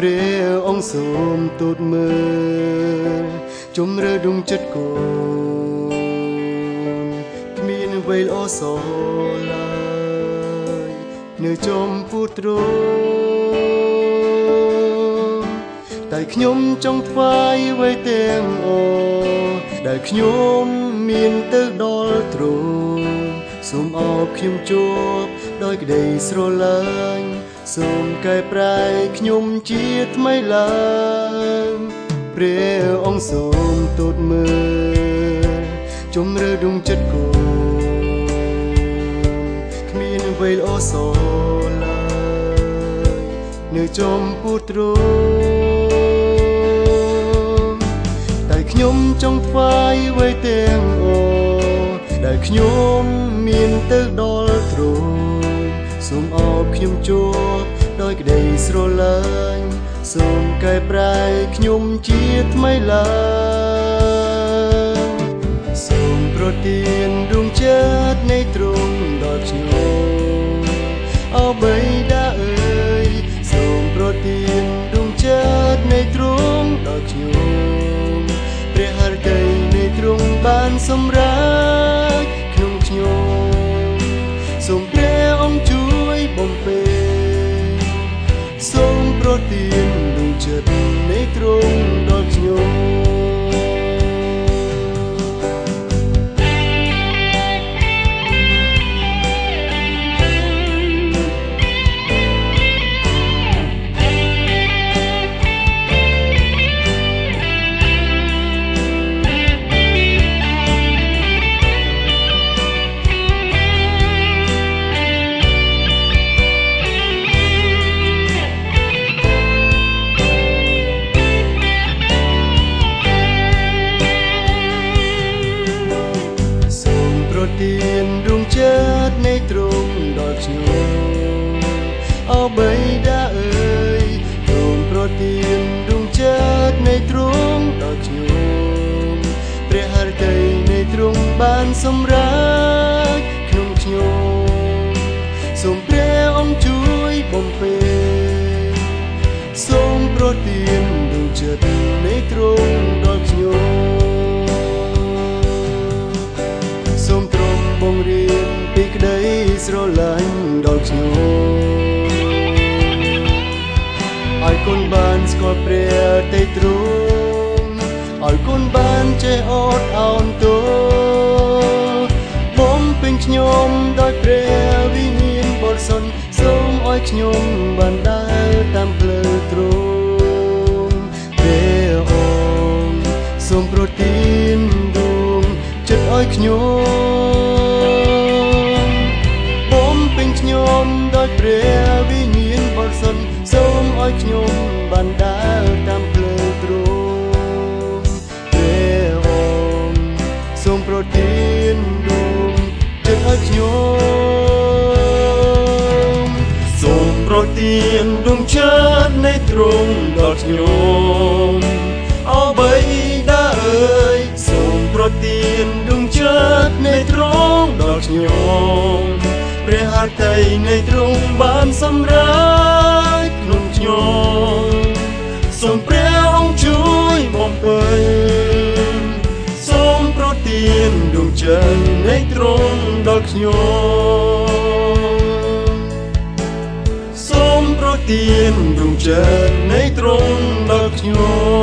ព្រះអង្គសូមទូតមើលជំរឿដងចិត្តកូនគ្មានអ្វីល្អសោឡើយនៅចំពោះទ្រង់តែខ្ញុំចង់ថ្វាយអ្វីទាំងអស់ដែលខ្ញុំមានទៅដល់ទ្រង់ សូមអោបខ្ញុំជួបដោយក្តីស្រឡាញ់សូមកែប្រែខ្ញុំជាថ្មីឡើងព្រះអង្គសូមទូតមើលជំរឿដងចិត្តគូគ្មានអ្វីល្អសោឡើយនៅចំពោះទ្រង់តែខ្ញុំចង់ថ្វាយអ្វីទាំងអស់ដែលខ្ញុំ មានទៅដល់ទ្រង់សូមអោបខ្ញុំជួបដោយក្តីស្រឡាញ់សូមកែប្រែខ្ញុំជាថ្មីឡើងសូមប្រទានដួងចិត្តនៃទ្រង់ដល់ខ្ញុំអបិតាអើយសូមប្រទានដួងចិត្តនៃទ្រង់ដល់ខ្ញុំ សូមព្រះអង្គជួយបំពេសូមប្រទានដួងចិត្តនៃទ្រង់ ខ្ញុំអបិតាអើយសូមប្រទានដួងចិត្តនៃទ្រង់ដល់ខ្ញុំព្រះハរតីនៃទ្រង់បានសម្រេចក្នុងខ្ញុំសូមព្រះអង្គជួយបំពេសូមប្រទានដួងចិត្តនៃទ្រង់ ស្រឡាញ់ដល់ខ្ញុំឲ្យកូនបានស្គាល់ព្រះទេទ្រង់ឲ្យកូនបានចេះអត់អោនទោបំពេញខ្ញុំដោយព្រះវិញ្ញាណបរិសុទ្ធសូមឲ្យខ្ញុំបានដើរតាមផ្លូវទ្រង់ព្រះអង្គសូមប្រទានដួងចិត្តឲ្យខ្ញុំ ដោយព្រះវិញ្ញាណបរិសុទ្ធសូមឲ្យខ្ញុំបានដើរតាមផ្លូវទ្រង់ព្រះអង្គសូមប្រទានដួងចិត្តឲ្យខ្ញុំសូមប្រទានដួងចិត្តនៃទ្រង់ដល់ខ្ញុំអបិតាអើយសូមប្រទានដួងចិត្តនៃទ្រង់ដល់ខ្ញុំ ព្រះハរតីនៃទ្រង់បានសម្រេចក្នុងខ្ញុំសូមព្រះអង្គជួយបំពេញសូមប្រទានដួងចិត្តនៃទ្រង់ដល់ខ្ញុំសូមប្រទានដួងចិត្តនៃទ្រង់ដល់ខ្ញុំ